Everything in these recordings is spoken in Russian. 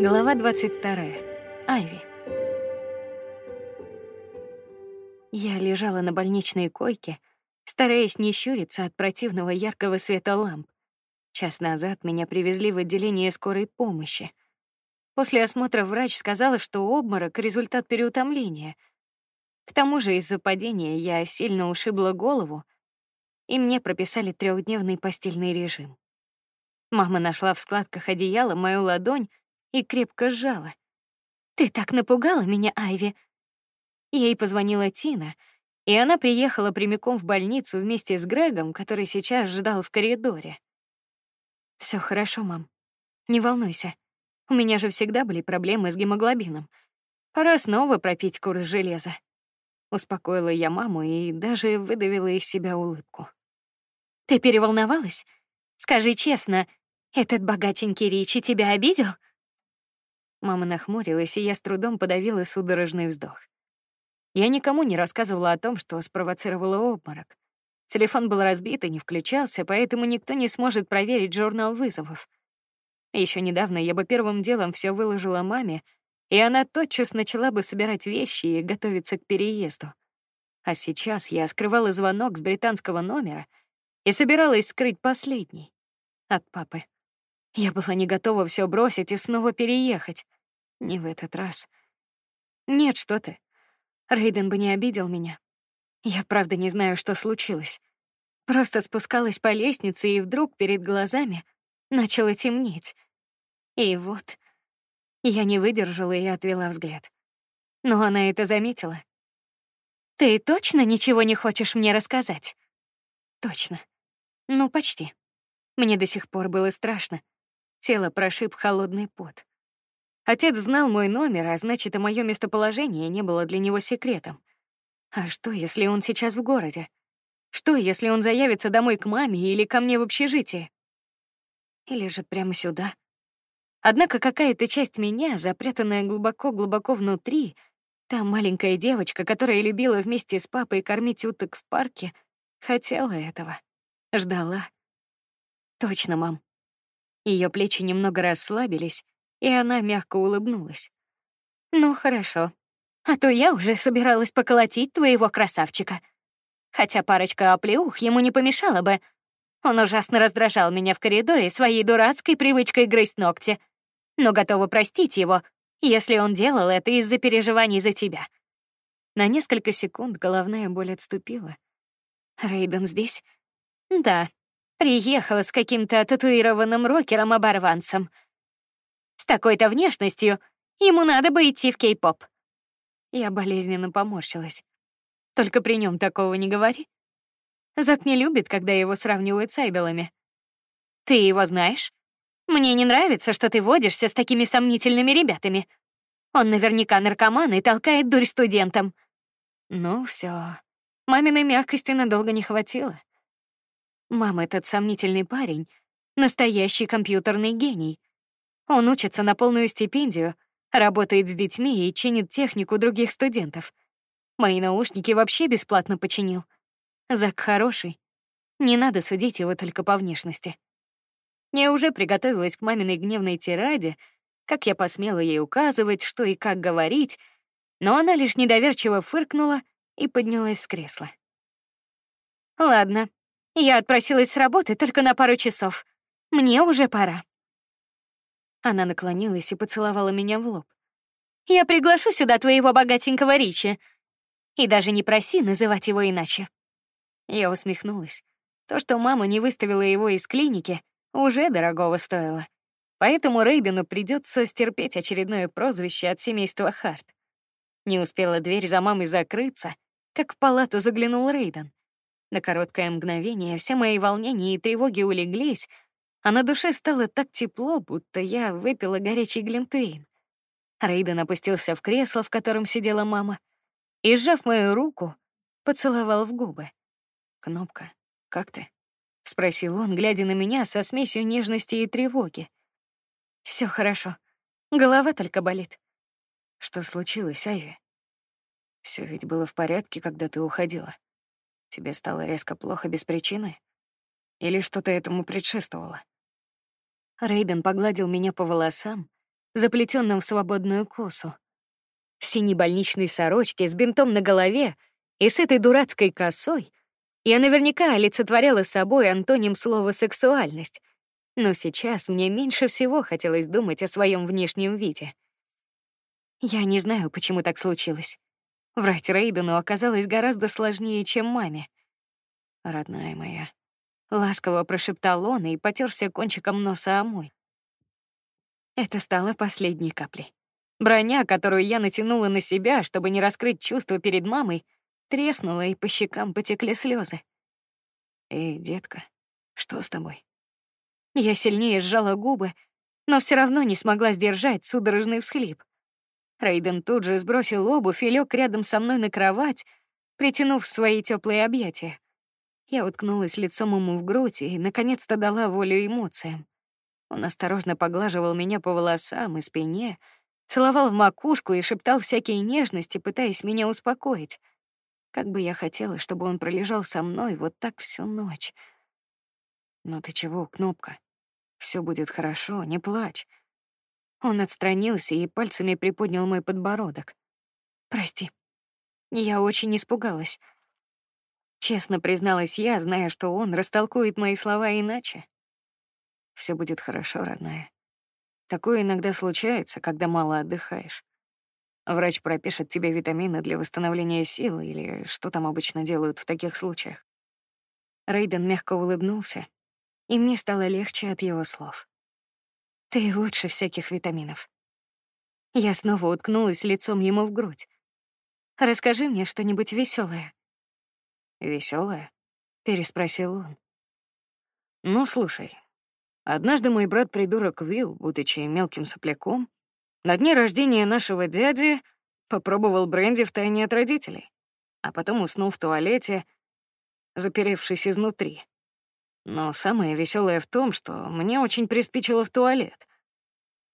Глава 22. Айви. Я лежала на больничной койке, стараясь не щуриться от противного яркого света ламп. Час назад меня привезли в отделение скорой помощи. После осмотра врач сказала, что обморок — результат переутомления. К тому же из-за падения я сильно ушибла голову, и мне прописали трехдневный постельный режим. Мама нашла в складках одеяла мою ладонь и крепко сжала. Ты так напугала меня, Айви. Ей позвонила Тина, и она приехала прямиком в больницу вместе с Грегом, который сейчас ждал в коридоре. Все хорошо, мам. Не волнуйся. У меня же всегда были проблемы с гемоглобином. Пора снова пропить курс железа. Успокоила я маму и даже выдавила из себя улыбку. Ты переволновалась? Скажи честно, этот богатенький Ричи тебя обидел? Мама нахмурилась, и я с трудом подавила судорожный вздох. Я никому не рассказывала о том, что спровоцировала обморок. Телефон был разбит и не включался, поэтому никто не сможет проверить журнал вызовов. Еще недавно я бы первым делом все выложила маме, и она тотчас начала бы собирать вещи и готовиться к переезду. А сейчас я скрывала звонок с британского номера и собиралась скрыть последний от папы. Я была не готова все бросить и снова переехать. Не в этот раз. Нет, что ты. Рейден бы не обидел меня. Я правда не знаю, что случилось. Просто спускалась по лестнице, и вдруг перед глазами начало темнеть. И вот я не выдержала и отвела взгляд. Но она это заметила. Ты точно ничего не хочешь мне рассказать? Точно. Ну, почти. Мне до сих пор было страшно. Тело прошиб холодный пот. Отец знал мой номер, а значит, и мое местоположение не было для него секретом. А что, если он сейчас в городе? Что, если он заявится домой к маме или ко мне в общежитие? Или же прямо сюда? Однако какая-то часть меня, запрятанная глубоко-глубоко внутри, та маленькая девочка, которая любила вместе с папой кормить уток в парке, хотела этого, ждала. Точно, мам. Ее плечи немного расслабились, и она мягко улыбнулась. Ну хорошо. А то я уже собиралась поколотить твоего красавчика. Хотя парочка оплеух ему не помешала бы. Он ужасно раздражал меня в коридоре своей дурацкой привычкой грызть ногти. Но готова простить его, если он делал это из-за переживаний за тебя. На несколько секунд головная боль отступила. Рейден здесь? Да. Приехала с каким-то татуированным рокером-оборванцем. С такой-то внешностью ему надо бы идти в кей-поп. Я болезненно поморщилась. Только при нем такого не говори. Зак не любит, когда его сравнивают с айдолами. Ты его знаешь? Мне не нравится, что ты водишься с такими сомнительными ребятами. Он наверняка наркоман и толкает дурь студентам. Ну все. Маминой мягкости надолго не хватило. Мама, этот сомнительный парень, настоящий компьютерный гений. Он учится на полную стипендию, работает с детьми и чинит технику других студентов. Мои наушники вообще бесплатно починил. Зак хороший. Не надо судить его только по внешности. Я уже приготовилась к маминой гневной тираде, как я посмела ей указывать, что и как говорить, но она лишь недоверчиво фыркнула и поднялась с кресла. Ладно, я отпросилась с работы только на пару часов. Мне уже пора. Она наклонилась и поцеловала меня в лоб. Я приглашу сюда твоего богатенького Ричи. И даже не проси называть его иначе. Я усмехнулась. То, что мама не выставила его из клиники, уже дорогого стоило. Поэтому Рейдену придется стерпеть очередное прозвище от семейства Харт. Не успела дверь за мамой закрыться, как в палату заглянул Рейден. На короткое мгновение все мои волнения и тревоги улеглись, а на душе стало так тепло, будто я выпила горячий глинтвейн. Рейден опустился в кресло, в котором сидела мама, и, сжав мою руку, поцеловал в губы. «Кнопка, как ты?» — спросил он, глядя на меня со смесью нежности и тревоги. Все хорошо. Голова только болит. Что случилось, Айви? Все ведь было в порядке, когда ты уходила. Тебе стало резко плохо без причины? Или что-то этому предшествовало? Рейден погладил меня по волосам, заплетенном в свободную косу. В синей больничной сорочке с бинтом на голове и с этой дурацкой косой я наверняка олицетворяла собой антоним слова «сексуальность», но сейчас мне меньше всего хотелось думать о своем внешнем виде. Я не знаю, почему так случилось. Врать Рейдену оказалось гораздо сложнее, чем маме. Родная моя, ласково прошептал он и потёрся кончиком носа о мой. Это стало последней каплей. Броня, которую я натянула на себя, чтобы не раскрыть чувства перед мамой, треснула, и по щекам потекли слезы. Эй, детка, что с тобой? Я сильнее сжала губы, но все равно не смогла сдержать судорожный всхлип. Рейден тут же сбросил обувь и лег рядом со мной на кровать, притянув свои теплые объятия. Я уткнулась лицом ему в грудь и наконец-то дала волю эмоциям. Он осторожно поглаживал меня по волосам и спине, целовал в макушку и шептал всякие нежности, пытаясь меня успокоить. Как бы я хотела, чтобы он пролежал со мной вот так всю ночь. Но «Ну ты чего, кнопка? Все будет хорошо, не плачь. Он отстранился и пальцами приподнял мой подбородок. Прости. Я очень испугалась. Честно призналась я, зная, что он растолкует мои слова иначе. Все будет хорошо, родная. Такое иногда случается, когда мало отдыхаешь. Врач пропишет тебе витамины для восстановления сил или что там обычно делают в таких случаях. Рейден мягко улыбнулся, и мне стало легче от его слов. Ты лучше всяких витаминов. Я снова уткнулась лицом ему в грудь. Расскажи мне что-нибудь веселое. Веселое? переспросил он. Ну, слушай. Однажды мой брат придурок Вил, будучи мелким сопляком, на дне рождения нашего дяди попробовал бренди в тайне от родителей, а потом уснул в туалете, заперевшись изнутри. Но самое веселое в том, что мне очень приспичило в туалет.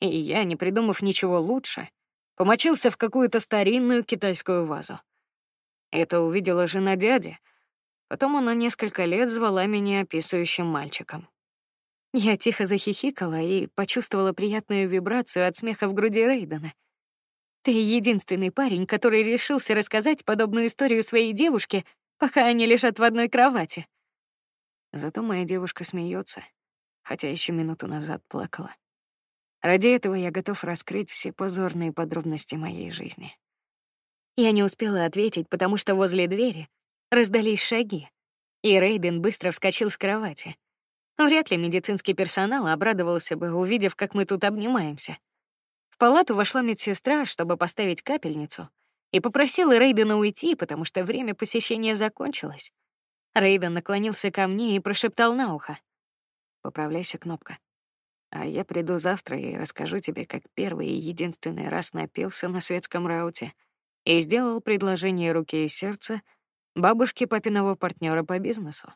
И я, не придумав ничего лучше, помочился в какую-то старинную китайскую вазу. Это увидела жена дяди. Потом она несколько лет звала меня описывающим мальчиком. Я тихо захихикала и почувствовала приятную вибрацию от смеха в груди Рейдена. Ты единственный парень, который решился рассказать подобную историю своей девушке, пока они лежат в одной кровати. Зато моя девушка смеется, хотя еще минуту назад плакала. Ради этого я готов раскрыть все позорные подробности моей жизни. Я не успела ответить, потому что возле двери раздались шаги, и Рейден быстро вскочил с кровати. Вряд ли медицинский персонал обрадовался бы, увидев, как мы тут обнимаемся. В палату вошла медсестра, чтобы поставить капельницу, и попросила Рейдена уйти, потому что время посещения закончилось. Рейден наклонился ко мне и прошептал на ухо: "Поправляйся, кнопка. А я приду завтра и расскажу тебе, как первый и единственный раз напился на светском рауте и сделал предложение руки и сердца бабушке папиного партнера по бизнесу".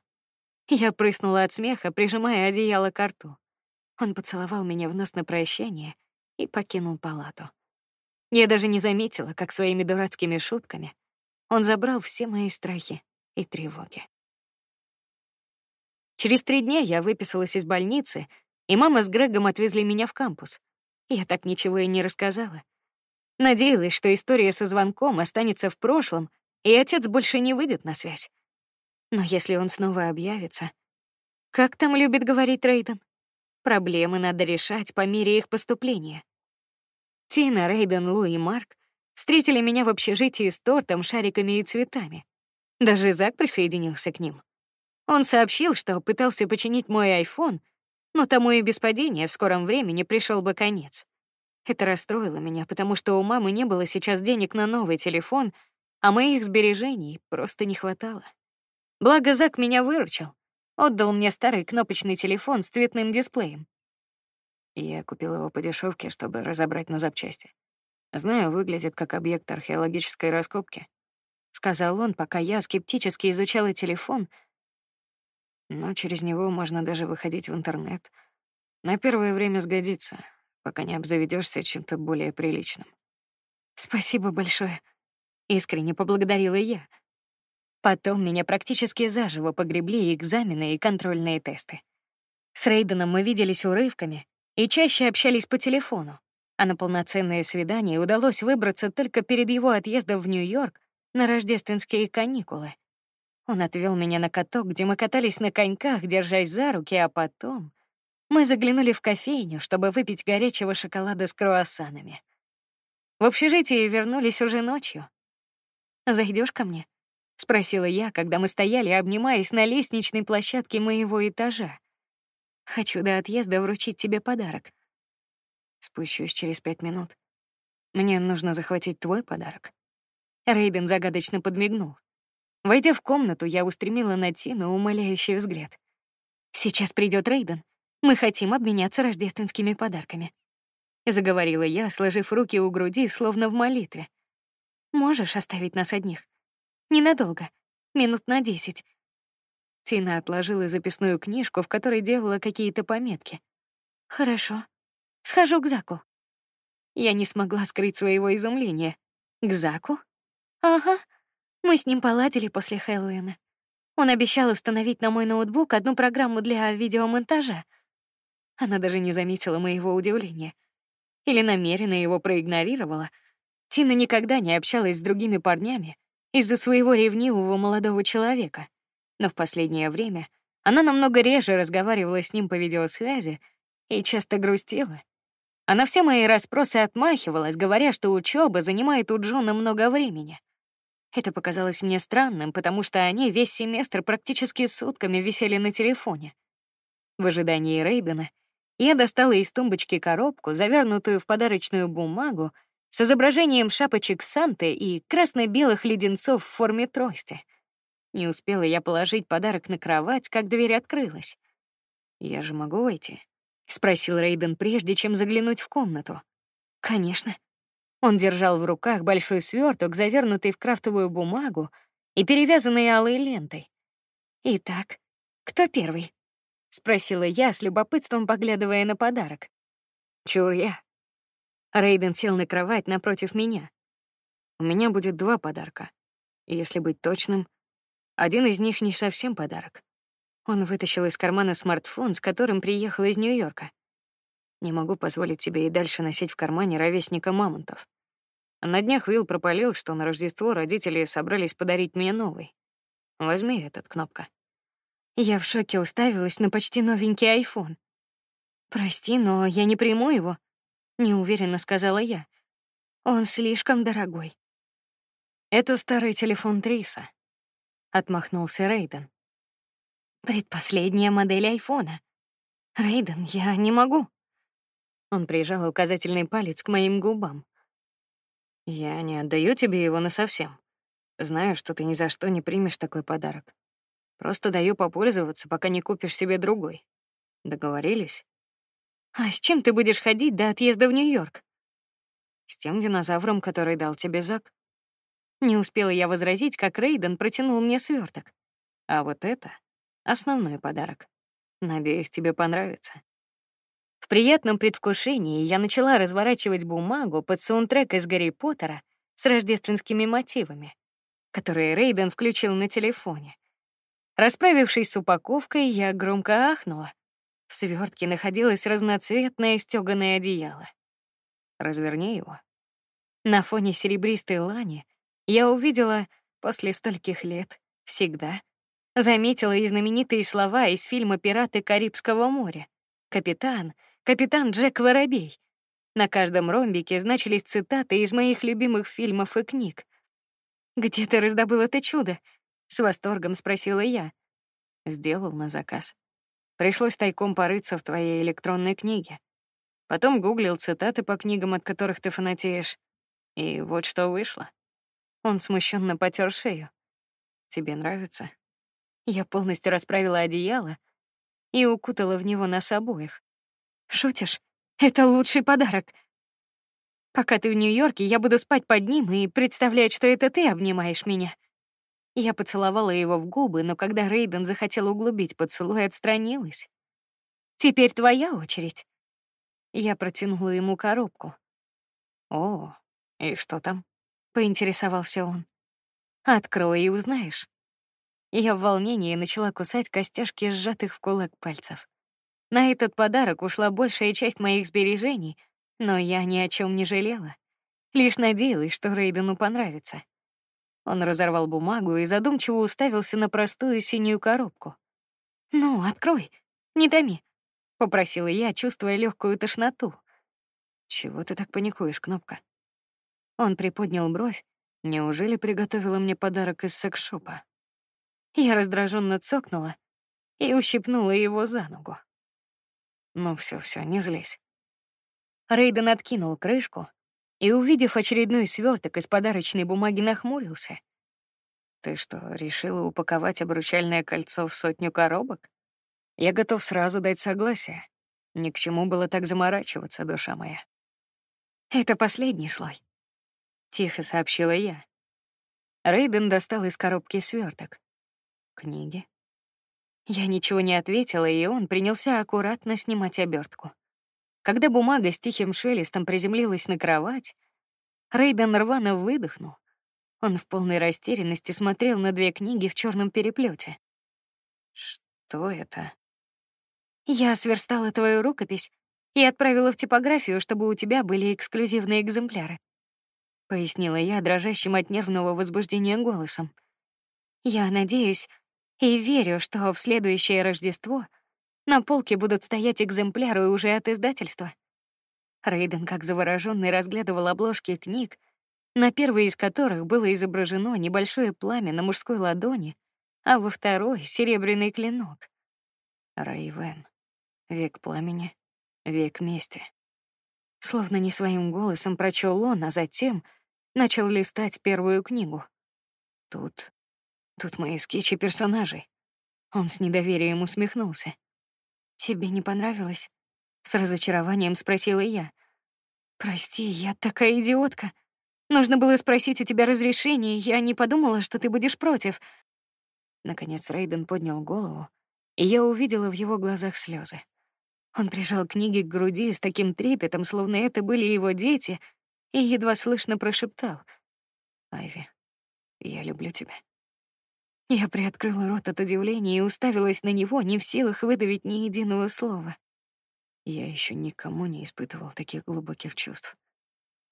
Я прыснула от смеха, прижимая одеяло к рту. Он поцеловал меня в нос на прощание и покинул палату. Я даже не заметила, как своими дурацкими шутками он забрал все мои страхи и тревоги. Через три дня я выписалась из больницы, и мама с Грегом отвезли меня в кампус. Я так ничего и не рассказала. Надеялась, что история со звонком останется в прошлом, и отец больше не выйдет на связь. Но если он снова объявится, как там любит говорить Рейден, проблемы надо решать по мере их поступления. Тина, Рейден, Лу и Марк встретили меня в общежитии с тортом, шариками и цветами. Даже Зак присоединился к ним. Он сообщил, что пытался починить мой iPhone, но тому и без падения в скором времени пришел бы конец. Это расстроило меня, потому что у мамы не было сейчас денег на новый телефон, а моих сбережений просто не хватало. Благо Зак меня выручил, отдал мне старый кнопочный телефон с цветным дисплеем. Я купил его по дешевке, чтобы разобрать на запчасти. Знаю, выглядит как объект археологической раскопки, сказал он, пока я скептически изучала телефон — но через него можно даже выходить в интернет. На первое время сгодится, пока не обзаведешься чем-то более приличным. Спасибо большое, искренне поблагодарила я. Потом меня практически заживо погребли экзамены и контрольные тесты. С Рейденом мы виделись урывками и чаще общались по телефону. А на полноценное свидание удалось выбраться только перед его отъездом в Нью-Йорк на рождественские каникулы. Он отвел меня на каток, где мы катались на коньках, держась за руки, а потом мы заглянули в кофейню, чтобы выпить горячего шоколада с круассанами. В общежитие вернулись уже ночью. Зайдешь ко мне? спросила я, когда мы стояли, обнимаясь на лестничной площадке моего этажа. Хочу до отъезда вручить тебе подарок. Спущусь через пять минут. Мне нужно захватить твой подарок. Рейден загадочно подмигнул. Войдя в комнату, я устремила на Тину умоляющий взгляд. Сейчас придет Рейден. Мы хотим обменяться рождественскими подарками. Заговорила я, сложив руки у груди, словно в молитве. Можешь оставить нас одних? Ненадолго, минут на десять. Тина отложила записную книжку, в которой делала какие-то пометки. Хорошо. Схожу к Заку. Я не смогла скрыть своего изумления. К Заку? Ага. Мы с ним поладили после Хэллоуина. Он обещал установить на мой ноутбук одну программу для видеомонтажа. Она даже не заметила моего удивления. Или намеренно его проигнорировала. Тина никогда не общалась с другими парнями из-за своего ревнивого молодого человека но в последнее время она намного реже разговаривала с ним по видеосвязи и часто грустила. А на все мои расспросы отмахивалась, говоря, что учеба занимает у Джона много времени. Это показалось мне странным, потому что они весь семестр практически сутками висели на телефоне. В ожидании Рейдена я достала из тумбочки коробку, завернутую в подарочную бумагу, с изображением шапочек Санты и красно-белых леденцов в форме трости — не успела я положить подарок на кровать, как дверь открылась. Я же могу войти? спросил Рейден прежде, чем заглянуть в комнату. Конечно. Он держал в руках большой сверток, завернутый в крафтовую бумагу и перевязанный алой лентой. Итак, кто первый? спросила я с любопытством, поглядывая на подарок. Чур я. Рейден сел на кровать напротив меня. У меня будет два подарка. Если быть точным, один из них не совсем подарок. Он вытащил из кармана смартфон, с которым приехал из Нью-Йорка. Не могу позволить себе и дальше носить в кармане ровесника мамонтов. На днях Уилл пропалил, что на Рождество родители собрались подарить мне новый. Возьми этот, кнопка. Я в шоке уставилась на почти новенький айфон. Прости, но я не приму его, неуверенно сказала я. Он слишком дорогой. Это старый телефон Триса отмахнулся Рейден. Предпоследняя модель айфона. Рейден, я не могу. Он прижал указательный палец к моим губам. Я не отдаю тебе его на совсем. Знаю, что ты ни за что не примешь такой подарок. Просто даю попользоваться, пока не купишь себе другой. Договорились? А с чем ты будешь ходить до отъезда в Нью-Йорк? С тем динозавром, который дал тебе Зак. Не успела я возразить, как Рейден протянул мне сверток. А вот это основной подарок. Надеюсь, тебе понравится. В приятном предвкушении я начала разворачивать бумагу под саундтрек из Гарри Поттера с рождественскими мотивами, которые Рейден включил на телефоне. Расправившись с упаковкой, я громко ахнула. В свертке находилось разноцветное стёганое одеяло. Разверни его. На фоне серебристой лани я увидела после стольких лет всегда. Заметила и знаменитые слова из фильма «Пираты Карибского моря». «Капитан, капитан Джек Воробей». На каждом ромбике значились цитаты из моих любимых фильмов и книг. «Где ты раздобыл это чудо?» — с восторгом спросила я. Сделал на заказ. Пришлось тайком порыться в твоей электронной книге. Потом гуглил цитаты по книгам, от которых ты фанатеешь. И вот что вышло. Он смущенно потер шею. Тебе нравится? Я полностью расправила одеяло и укутала в него нас обоих. Шутишь? Это лучший подарок. Пока ты в Нью-Йорке, я буду спать под ним и представлять, что это ты обнимаешь меня. Я поцеловала его в губы, но когда Рейден захотел углубить поцелуй, отстранилась. Теперь твоя очередь. Я протянула ему коробку. О, и что там? поинтересовался он. Открой и узнаешь. Я в волнении начала кусать костяшки сжатых в кулак пальцев. На этот подарок ушла большая часть моих сбережений, Но я ни о чем не жалела, лишь надеялась, что Рейдену понравится. Он разорвал бумагу и задумчиво уставился на простую синюю коробку. Ну, открой, не томи, попросила я, чувствуя легкую тошноту. Чего ты так паникуешь, кнопка? Он приподнял бровь. Неужели приготовила мне подарок из секс-шопа? Я раздраженно цокнула и ущипнула его за ногу. Ну все, все, не злись. Рейден откинул крышку и, увидев очередной сверток из подарочной бумаги, нахмурился. Ты что, решила упаковать обручальное кольцо в сотню коробок? Я готов сразу дать согласие. Ни к чему было так заморачиваться, душа моя. Это последний слой. Тихо сообщила я. Рейден достал из коробки сверток. Книги. Я ничего не ответила, и он принялся аккуратно снимать обертку. Когда бумага с тихим шелестом приземлилась на кровать, Рейден рвано выдохнул. Он в полной растерянности смотрел на две книги в черном переплете. Что это? Я сверстала твою рукопись и отправила в типографию, чтобы у тебя были эксклюзивные экземпляры. Пояснила я дрожащим от нервного возбуждения голосом. Я надеюсь и верю, что в следующее Рождество на полке будут стоять экземпляры уже от издательства. Рейден, как завороженный, разглядывал обложки книг, на первой из которых было изображено небольшое пламя на мужской ладони, а во второй — серебряный клинок. Рейвен. Век пламени, век мести. Словно не своим голосом прочел он, а затем начал листать первую книгу. Тут, тут мои скетчи персонажей. Он с недоверием усмехнулся. Тебе не понравилось? С разочарованием спросила я. Прости, я такая идиотка. Нужно было спросить у тебя разрешения, я не подумала, что ты будешь против. Наконец Рейден поднял голову, и я увидела в его глазах слезы. Он прижал книги к груди с таким трепетом, словно это были его дети, и едва слышно прошептал: "Айви, я люблю тебя". Я приоткрыла рот от удивления и уставилась на него, не в силах выдавить ни единого слова. Я еще никому не испытывал таких глубоких чувств.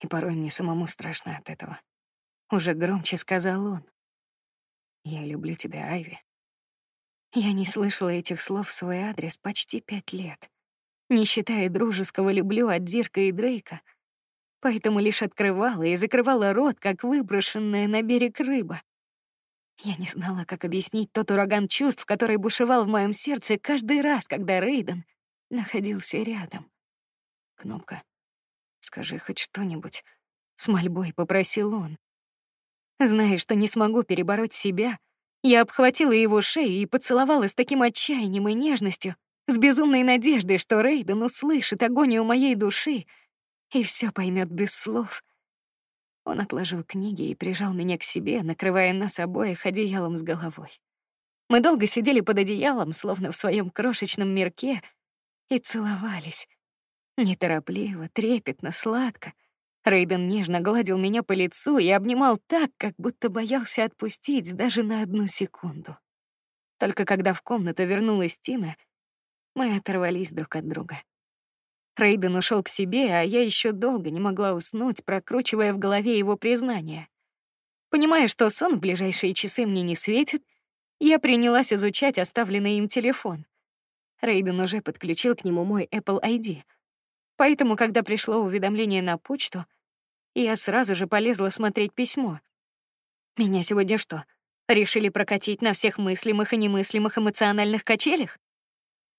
И порой мне самому страшно от этого. Уже громче сказал он. Я люблю тебя, Айви. Я не слышала этих слов в свой адрес почти пять лет, не считая дружеского люблю от Дирка и Дрейка, поэтому лишь открывала и закрывала рот, как выброшенная на берег рыба. Я не знала, как объяснить тот ураган чувств, который бушевал в моем сердце каждый раз, когда Рейден находился рядом. Кнопка, скажи хоть что-нибудь. С мольбой попросил он. Зная, что не смогу перебороть себя, я обхватила его шею и поцеловала с таким отчаянием и нежностью, с безумной надеждой, что Рейден услышит агонию моей души и все поймет без слов. Он отложил книги и прижал меня к себе, накрывая нас обоих одеялом с головой. Мы долго сидели под одеялом, словно в своем крошечном мирке, и целовались. Неторопливо, трепетно, сладко. Рейден нежно гладил меня по лицу и обнимал так, как будто боялся отпустить даже на одну секунду. Только когда в комнату вернулась Тина, мы оторвались друг от друга. Рейден ушел к себе, а я еще долго не могла уснуть, прокручивая в голове его признание. Понимая, что сон в ближайшие часы мне не светит, я принялась изучать оставленный им телефон. Рейден уже подключил к нему мой Apple ID. Поэтому, когда пришло уведомление на почту, я сразу же полезла смотреть письмо. Меня сегодня что, решили прокатить на всех мыслимых и немыслимых эмоциональных качелях?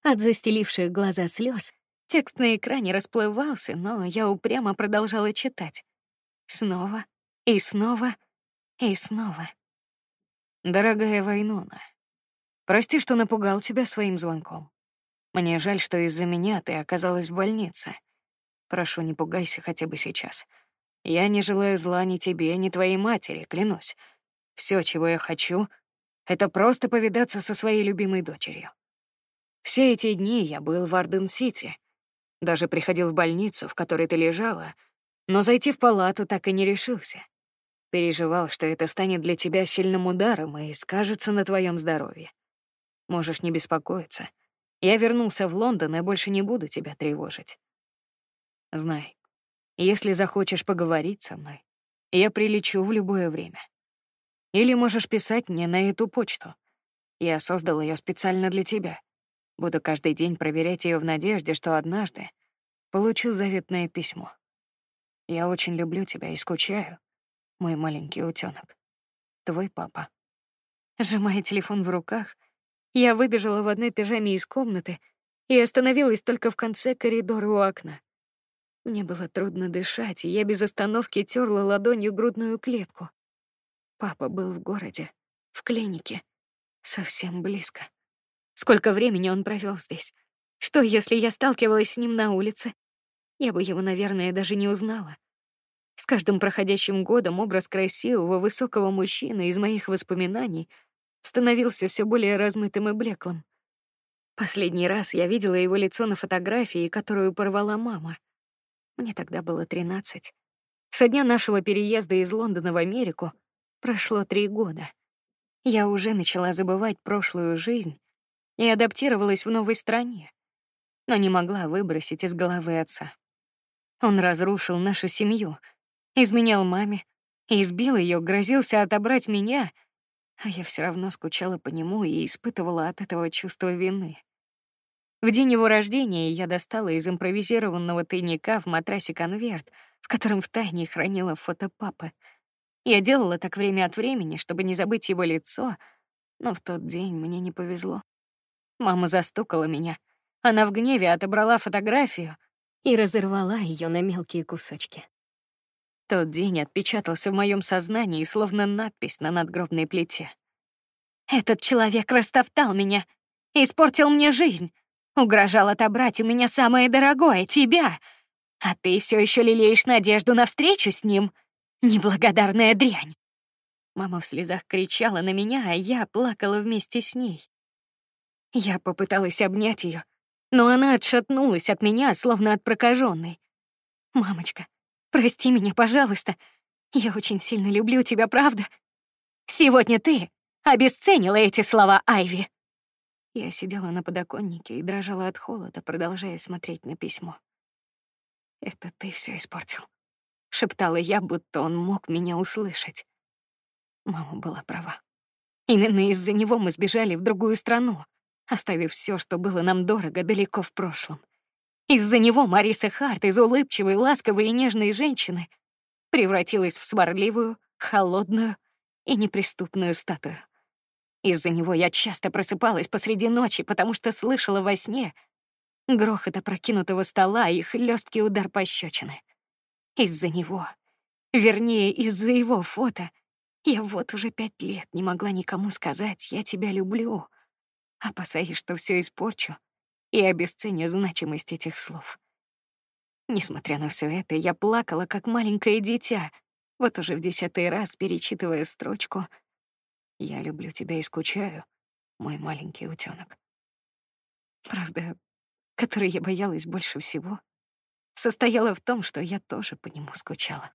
От застеливших глаза слез Текст на экране расплывался, но я упрямо продолжала читать. Снова и снова и снова. Дорогая Вайнона, прости, что напугал тебя своим звонком. Мне жаль, что из-за меня ты оказалась в больнице. Прошу, не пугайся хотя бы сейчас. Я не желаю зла ни тебе, ни твоей матери, клянусь. Все, чего я хочу, это просто повидаться со своей любимой дочерью. Все эти дни я был в Арден-Сити, даже приходил в больницу, в которой ты лежала, но зайти в палату так и не решился. Переживал, что это станет для тебя сильным ударом и скажется на твоем здоровье. Можешь не беспокоиться. Я вернулся в Лондон и больше не буду тебя тревожить. Знай, Если захочешь поговорить со мной, я прилечу в любое время. Или можешь писать мне на эту почту. Я создал ее специально для тебя. Буду каждый день проверять ее в надежде, что однажды получу заветное письмо. Я очень люблю тебя и скучаю, мой маленький утёнок. Твой папа. Сжимая телефон в руках, я выбежала в одной пижаме из комнаты и остановилась только в конце коридора у окна. Мне было трудно дышать, и я без остановки терла ладонью грудную клетку. Папа был в городе, в клинике, совсем близко. Сколько времени он провел здесь? Что, если я сталкивалась с ним на улице? Я бы его, наверное, даже не узнала. С каждым проходящим годом образ красивого, высокого мужчины из моих воспоминаний становился все более размытым и блеклым. Последний раз я видела его лицо на фотографии, которую порвала мама. Мне тогда было тринадцать. Со дня нашего переезда из Лондона в Америку прошло три года. Я уже начала забывать прошлую жизнь и адаптировалась в новой стране, но не могла выбросить из головы отца. Он разрушил нашу семью, изменял маме, избил ее, грозился отобрать меня, а я все равно скучала по нему и испытывала от этого чувство вины. В день его рождения я достала из импровизированного тайника в матрасе конверт, в котором втайне хранила фото папы. Я делала так время от времени, чтобы не забыть его лицо, но в тот день мне не повезло. Мама застукала меня. Она в гневе отобрала фотографию и разорвала ее на мелкие кусочки. Тот день отпечатался в моем сознании, словно надпись на надгробной плите. Этот человек растоптал меня, испортил мне жизнь, угрожал отобрать у меня самое дорогое тебя, а ты все еще лелеешь надежду на встречу с ним, неблагодарная дрянь. Мама в слезах кричала на меня, а я плакала вместе с ней. Я попыталась обнять ее, но она отшатнулась от меня, словно от прокаженной. Мамочка, прости меня, пожалуйста. Я очень сильно люблю тебя, правда? Сегодня ты обесценила эти слова Айви. Я сидела на подоконнике и дрожала от холода, продолжая смотреть на письмо. Это ты все испортил, шептала я, будто он мог меня услышать. Мама была права. Именно из-за него мы сбежали в другую страну оставив все, что было нам дорого, далеко в прошлом. Из-за него Мариса Харт из улыбчивой, ласковой и нежной женщины превратилась в сварливую, холодную и неприступную статую. Из-за него я часто просыпалась посреди ночи, потому что слышала во сне грохот опрокинутого стола и хлесткий удар пощечины. Из-за него, вернее, из-за его фото, я вот уже пять лет не могла никому сказать «я тебя люблю», опасаясь, что все испорчу и обесценю значимость этих слов. Несмотря на все это, я плакала, как маленькое дитя, вот уже в десятый раз перечитывая строчку «Я люблю тебя и скучаю, мой маленький утенок». Правда, которой я боялась больше всего, состояла в том, что я тоже по нему скучала.